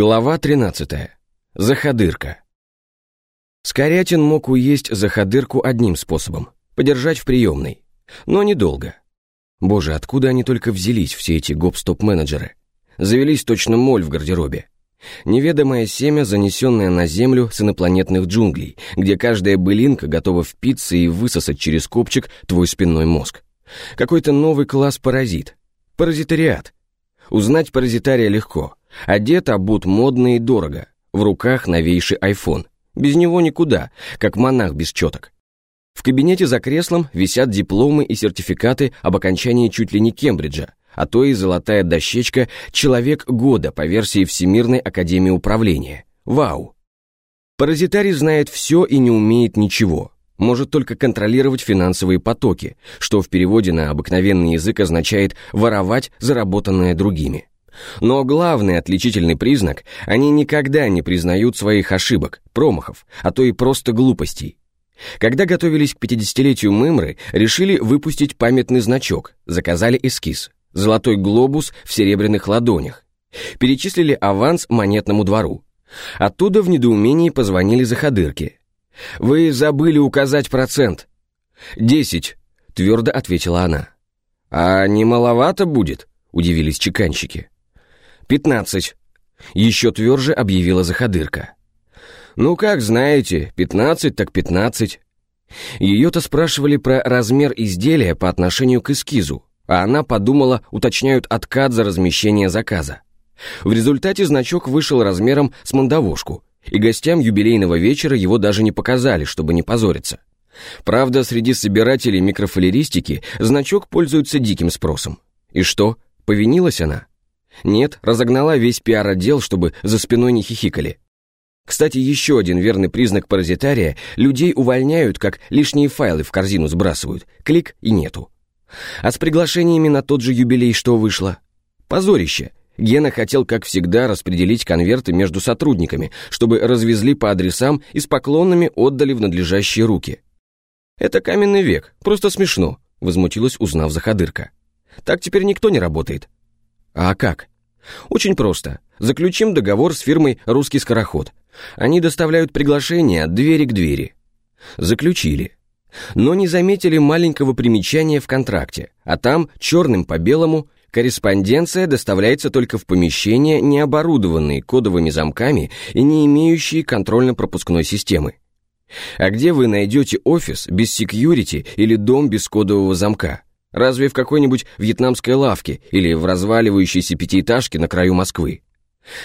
Глава 13. Заходырка. Скорятин мог уесть заходырку одним способом – подержать в приемной. Но недолго. Боже, откуда они только взялись, все эти гоп-стоп-менеджеры? Завелись точно моль в гардеробе. Неведомое семя, занесенное на землю с инопланетных джунглей, где каждая былинка готова впиться и высосать через копчик твой спинной мозг. Какой-то новый класс паразит. Паразитариат. Узнать паразитария легко. Одет, обут модно и дорого. В руках новейший iPhone. Без него никуда, как монах без четок. В кабинете за креслом висят дипломы и сертификаты об окончании чуть ли не Кембриджа, а то и золотая дощечка «Человек года» по версии Всемирной Академии Управления. Вау! Паразитарий знает все и не умеет ничего. Может только контролировать финансовые потоки, что в переводе на обыкновенный язык означает «воровать заработанное другими». Но главный отличительный признак – они никогда не признают своих ошибок, промахов, а то и просто глупостей. Когда готовились к 50-летию Мымры, решили выпустить памятный значок, заказали эскиз – золотой глобус в серебряных ладонях. Перечислили аванс монетному двору. Оттуда в недоумении позвонили заходырки. «Вы забыли указать процент». «Десять», — твердо ответила она. «А не маловато будет?» — удивились чеканщики. «Пятнадцать», — еще тверже объявила заходырка. «Ну, как знаете, пятнадцать так пятнадцать». Ее-то спрашивали про размер изделия по отношению к эскизу а она подумала, уточняют откат за размещение заказа. В результате значок вышел размером с мандавошку, и гостям юбилейного вечера его даже не показали, чтобы не позориться. Правда, среди собирателей микрофалеристики значок пользуется диким спросом. И что, повинилась она? Нет, разогнала весь пиар-отдел, чтобы за спиной не хихикали. Кстати, еще один верный признак паразитария – людей увольняют, как лишние файлы в корзину сбрасывают. Клик и нету. А с приглашениями на тот же юбилей что вышло? Позорище. Гена хотел, как всегда, распределить конверты между сотрудниками, чтобы развезли по адресам и с поклонами отдали в надлежащие руки. «Это каменный век, просто смешно», — возмутилась, узнав заходырка. «Так теперь никто не работает». «А как?» «Очень просто. Заключим договор с фирмой «Русский скороход». Они доставляют приглашения от двери к двери». Заключили но не заметили маленького примечания в контракте, а там, черным по белому, корреспонденция доставляется только в помещения, не оборудованные кодовыми замками и не имеющие контрольно-пропускной системы. А где вы найдете офис без секьюрити или дом без кодового замка? Разве в какой-нибудь вьетнамской лавке или в разваливающейся пятиэтажке на краю Москвы?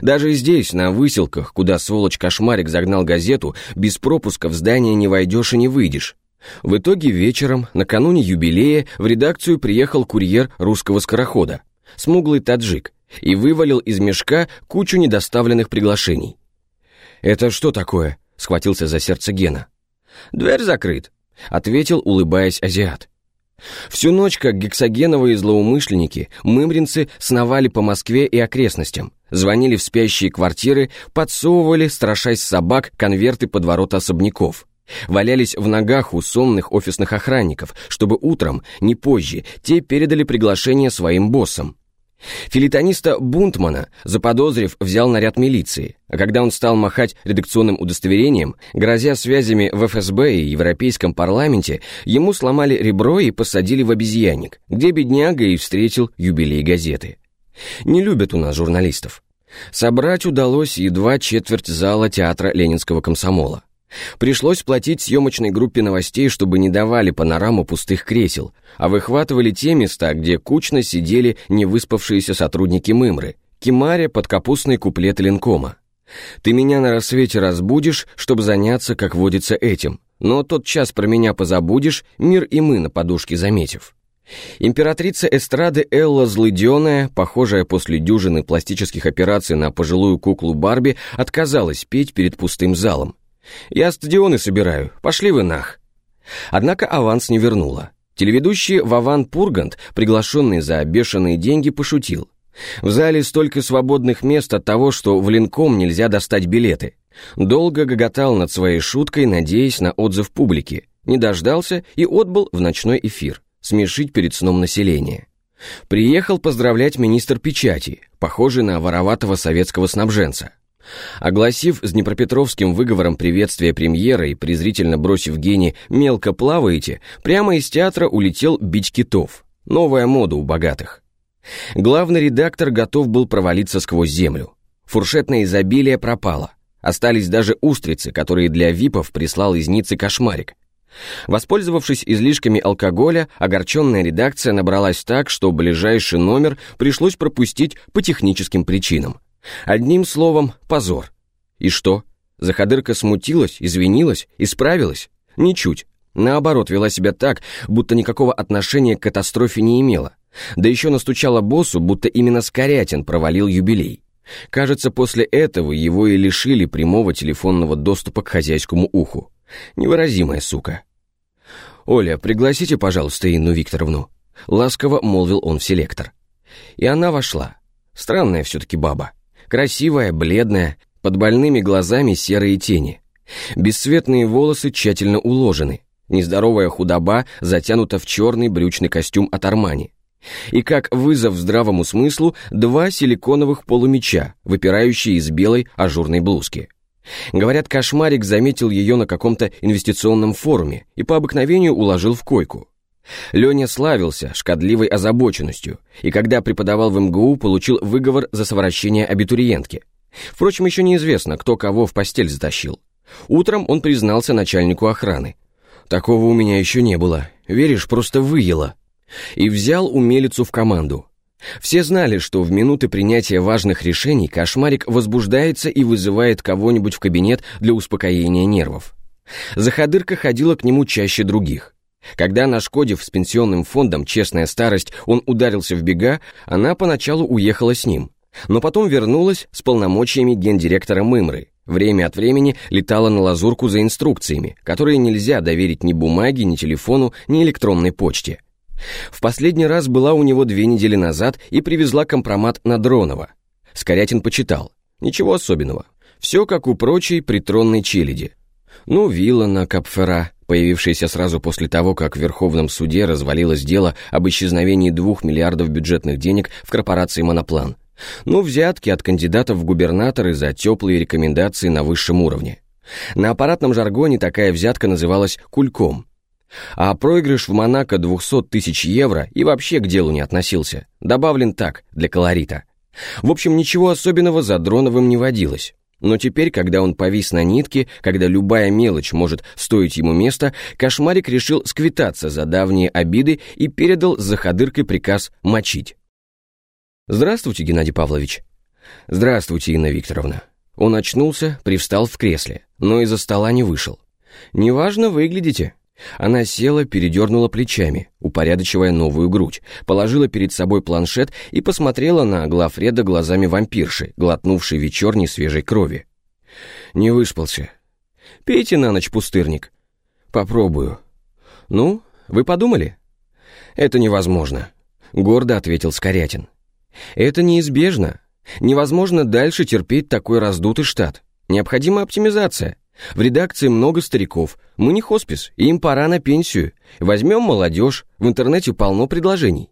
Даже здесь, на выселках, куда сволочь-кошмарик загнал газету, без пропуска в здание не войдешь и не выйдешь. В итоге вечером, накануне юбилея, в редакцию приехал курьер русского скорохода, смуглый таджик, и вывалил из мешка кучу недоставленных приглашений. «Это что такое?» — схватился за сердце Гена. «Дверь закрыт», — ответил, улыбаясь азиат. Всю ночь, как гексогеновые злоумышленники, мымринцы сновали по Москве и окрестностям, звонили в спящие квартиры, подсовывали, страшась собак, конверты под ворота особняков валялись в ногах у сонных офисных охранников, чтобы утром, не позже, те передали приглашение своим боссам. Филитониста Бунтмана, заподозрив, взял наряд милиции, а когда он стал махать редакционным удостоверением, грозя связями в ФСБ и Европейском парламенте, ему сломали ребро и посадили в обезьянник, где бедняга и встретил юбилей газеты. Не любят у нас журналистов. Собрать удалось едва четверть зала театра Ленинского комсомола. Пришлось платить съемочной группе новостей, чтобы не давали панораму пустых кресел, а выхватывали те места, где кучно сидели невыспавшиеся сотрудники Мымры, кимаря под капустный куплет Ленкома. «Ты меня на рассвете разбудишь, чтобы заняться, как водится, этим, но тот час про меня позабудешь, мир и мы на подушке заметив». Императрица эстрады Элла Злыденая, похожая после дюжины пластических операций на пожилую куклу Барби, отказалась петь перед пустым залом. «Я стадионы собираю, пошли вы нах». Однако аванс не вернула. Телеведущий Вован Пургант, приглашенный за бешеные деньги, пошутил. В зале столько свободных мест от того, что в линком нельзя достать билеты. Долго гоготал над своей шуткой, надеясь на отзыв публики. Не дождался и отбыл в ночной эфир. Смешить перед сном население. Приехал поздравлять министр печати, похожий на вороватого советского снабженца. Огласив с Днепропетровским выговором приветствия премьера и презрительно бросив Гене «мелко плаваете», прямо из театра улетел бить китов. Новая мода у богатых. Главный редактор готов был провалиться сквозь землю. Фуршетное изобилие пропало. Остались даже устрицы, которые для випов прислал из Ниццы кошмарик. Воспользовавшись излишками алкоголя, огорченная редакция набралась так, что ближайший номер пришлось пропустить по техническим причинам. Одним словом, позор. И что? Заходырка смутилась, извинилась, исправилась? Ничуть. Наоборот, вела себя так, будто никакого отношения к катастрофе не имела. Да еще настучала боссу, будто именно Скорятин провалил юбилей. Кажется, после этого его и лишили прямого телефонного доступа к хозяйскому уху. Невыразимая сука. «Оля, пригласите, пожалуйста, Инну Викторовну», — ласково молвил он в селектор. И она вошла. Странная все-таки баба. Красивая, бледная, под больными глазами серые тени. Бесцветные волосы тщательно уложены. Нездоровая худоба затянута в черный брючный костюм от Армани. И как вызов здравому смыслу два силиконовых полумеча, выпирающие из белой ажурной блузки. Говорят, кошмарик заметил ее на каком-то инвестиционном форуме и по обыкновению уложил в койку. Леня славился шкодливой озабоченностью, и когда преподавал в МГУ, получил выговор за совращение абитуриентки. Впрочем, еще неизвестно, кто кого в постель затащил. Утром он признался начальнику охраны. «Такого у меня еще не было. Веришь, просто выело». И взял умелицу в команду. Все знали, что в минуты принятия важных решений кошмарик возбуждается и вызывает кого-нибудь в кабинет для успокоения нервов. Заходырка ходила к нему чаще других. Когда, нашкодив с пенсионным фондом «Честная старость», он ударился в бега, она поначалу уехала с ним, но потом вернулась с полномочиями гендиректора Мымры. Время от времени летала на лазурку за инструкциями, которые нельзя доверить ни бумаге, ни телефону, ни электронной почте. В последний раз была у него две недели назад и привезла компромат на Дронова. Скорятин почитал. Ничего особенного. Все как у прочей притронной челяди. Ну, вилла на Капфера, появившаяся сразу после того, как в Верховном суде развалилось дело об исчезновении двух миллиардов бюджетных денег в корпорации «Моноплан». Ну, взятки от кандидатов в губернаторы за теплые рекомендации на высшем уровне. На аппаратном жаргоне такая взятка называлась «кульком», а проигрыш в Монако 200 тысяч евро и вообще к делу не относился. Добавлен так, для колорита. В общем, ничего особенного за Дроновым не водилось. Но теперь, когда он повис на нитке, когда любая мелочь может стоить ему места, Кошмарик решил сквитаться за давние обиды и передал за ходыркой приказ мочить. «Здравствуйте, Геннадий Павлович». «Здравствуйте, Инна Викторовна». Он очнулся, привстал в кресле, но из-за стола не вышел. «Неважно выглядите», она села, передернула плечами, упорядочивая новую грудь, положила перед собой планшет и посмотрела на Глафреда глазами вампирши, глотнувшей вечерней свежей крови. «Не выспался. Пейте на ночь, пустырник». «Попробую». «Ну, вы подумали?» «Это невозможно», — гордо ответил Скорятин. «Это неизбежно. Невозможно дальше терпеть такой раздутый штат. Необходима оптимизация. В редакции много стариков. Мы не хоспис, им пора на пенсию. Возьмем молодежь, в интернете полно предложений.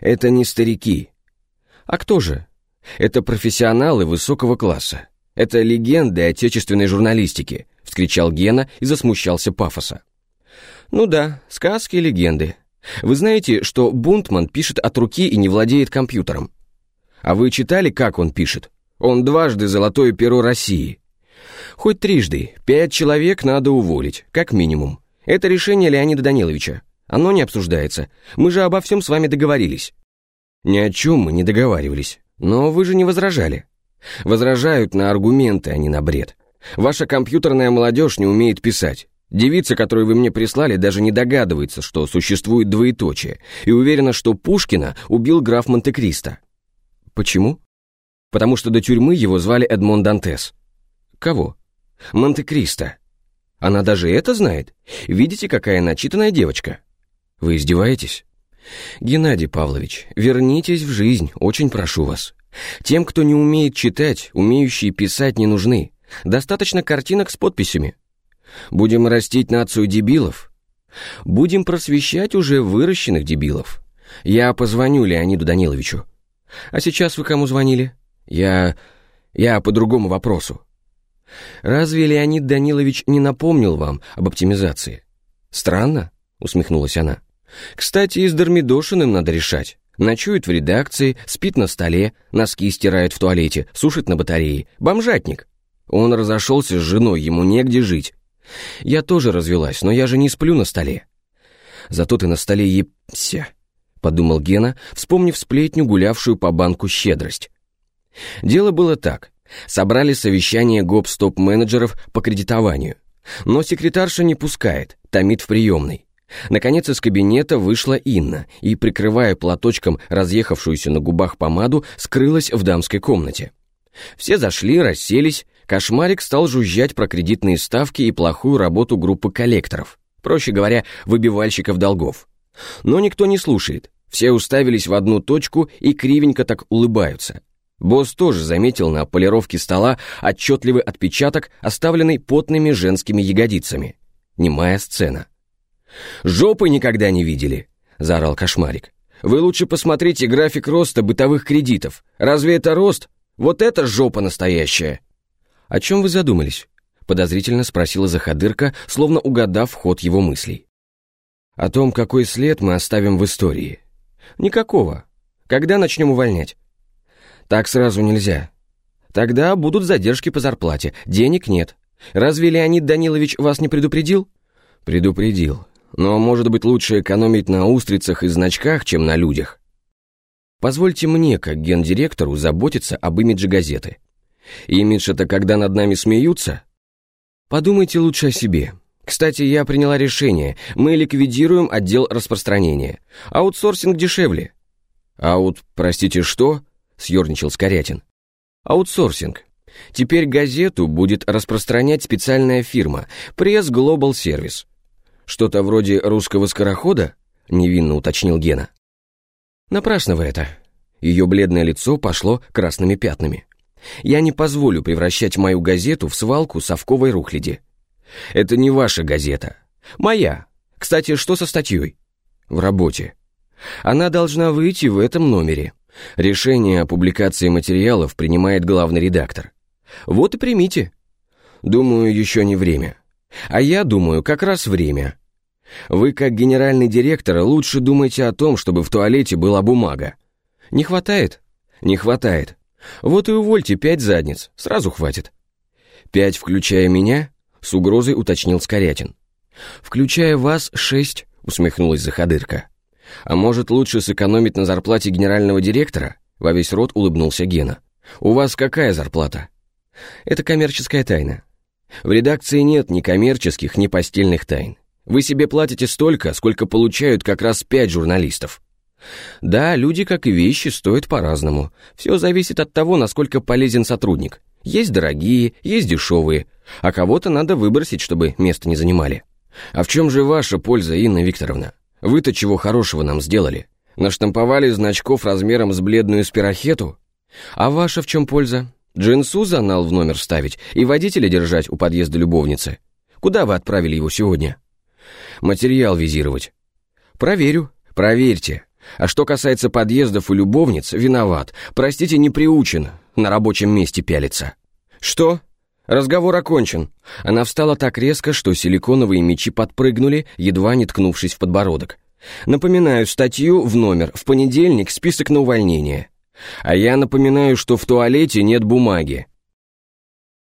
Это не старики. А кто же? Это профессионалы высокого класса. Это легенды отечественной журналистики, вскричал Гена и засмущался пафоса. Ну да, сказки и легенды. Вы знаете, что Бунтман пишет от руки и не владеет компьютером? А вы читали, как он пишет? Он дважды золотое перо России. Хоть трижды, пять человек надо уволить, как минимум. Это решение Леонида Даниловича. Оно не обсуждается. Мы же обо всем с вами договорились. Ни о чем мы не договаривались. Но вы же не возражали. Возражают на аргументы, а не на бред. Ваша компьютерная молодежь не умеет писать. Девица, которую вы мне прислали, даже не догадывается, что существует двоеточие, и уверена, что Пушкина убил граф Монте-Кристо. Почему? Потому что до тюрьмы его звали Эдмон Дантес. Кого? Монте-Кристо. Она даже это знает? Видите, какая начитанная девочка? Вы издеваетесь? Геннадий Павлович, вернитесь в жизнь, очень прошу вас. Тем, кто не умеет читать, умеющие писать не нужны. Достаточно картинок с подписями. Будем растить нацию дебилов? Будем просвещать уже выращенных дебилов. Я позвоню Леониду Даниловичу. А сейчас вы кому звонили? Я... я по другому вопросу. Разве Леонид Данилович не напомнил вам об оптимизации? Странно, усмехнулась она. Кстати, и с Дормидошиным надо решать. Ночует в редакции, спит на столе, носки стирает в туалете, сушит на батарее. Бомжатник. Он разошелся с женой, ему негде жить. Я тоже развелась, но я же не сплю на столе. Зато ты на столе ебся, подумал Гена, вспомнив сплетню, гулявшую по банку щедрость. Дело было так. Собрали совещание гоп-стоп-менеджеров по кредитованию. Но секретарша не пускает, томит в приемной. Наконец из кабинета вышла Инна и, прикрывая платочком разъехавшуюся на губах помаду, скрылась в дамской комнате. Все зашли, расселись, Кошмарик стал жужжать про кредитные ставки и плохую работу группы коллекторов, проще говоря, выбивальщиков долгов. Но никто не слушает, все уставились в одну точку и кривенько так улыбаются. Босс тоже заметил на полировке стола отчетливый отпечаток, оставленный потными женскими ягодицами. Немая сцена. «Жопы никогда не видели!» — заорал Кошмарик. «Вы лучше посмотрите график роста бытовых кредитов. Разве это рост? Вот это жопа настоящая!» «О чем вы задумались?» — подозрительно спросила Заходырка, словно угадав ход его мыслей. «О том, какой след мы оставим в истории». «Никакого. Когда начнем увольнять?» «Так сразу нельзя. Тогда будут задержки по зарплате, денег нет. Разве Леонид Данилович вас не предупредил?» «Предупредил. Но, может быть, лучше экономить на устрицах и значках, чем на людях. Позвольте мне, как гендиректору, заботиться об имидже газеты. Имидж — это когда над нами смеются? Подумайте лучше о себе. Кстати, я приняла решение. Мы ликвидируем отдел распространения. Аутсорсинг дешевле. Аут, простите, что? Съерничал Скорятин. Аутсорсинг. Теперь газету будет распространять специальная фирма Пресс Global Service. Что-то вроде русского скорохода? Невинно уточнил Гена. Напрасно вы это. Ее бледное лицо пошло красными пятнами. Я не позволю превращать мою газету в свалку совковой рухляди. Это не ваша газета. Моя. Кстати, что со статьей? В работе. Она должна выйти в этом номере. Решение о публикации материалов принимает главный редактор. Вот и примите. Думаю, еще не время. А я думаю, как раз время. Вы, как генеральный директор, лучше думайте о том, чтобы в туалете была бумага. Не хватает? Не хватает. Вот и увольте пять задниц, сразу хватит. Пять, включая меня? С угрозой уточнил Скорятин. Включая вас шесть, усмехнулась Заходырка. А может, лучше сэкономить на зарплате генерального директора? Во весь рот улыбнулся Гена. У вас какая зарплата? Это коммерческая тайна. В редакции нет ни коммерческих, ни постельных тайн. Вы себе платите столько, сколько получают как раз пять журналистов. Да, люди, как и вещи, стоят по-разному. Все зависит от того, насколько полезен сотрудник. Есть дорогие, есть дешевые, а кого-то надо выбросить, чтобы место не занимали. А в чем же ваша польза, Инна Викторовна? Вы-то чего хорошего нам сделали? Наштамповали значков размером с бледную спирохету? А ваша в чем польза? Джинсу занал в номер ставить и водителя держать у подъезда любовницы? Куда вы отправили его сегодня? Материал визировать. Проверю. Проверьте. А что касается подъездов и любовниц, виноват. Простите, не приучен на рабочем месте пялиться. Что? Разговор окончен. Она встала так резко, что силиконовые мечи подпрыгнули, едва не ткнувшись в подбородок. Напоминаю статью в номер. В понедельник список на увольнение. А я напоминаю, что в туалете нет бумаги.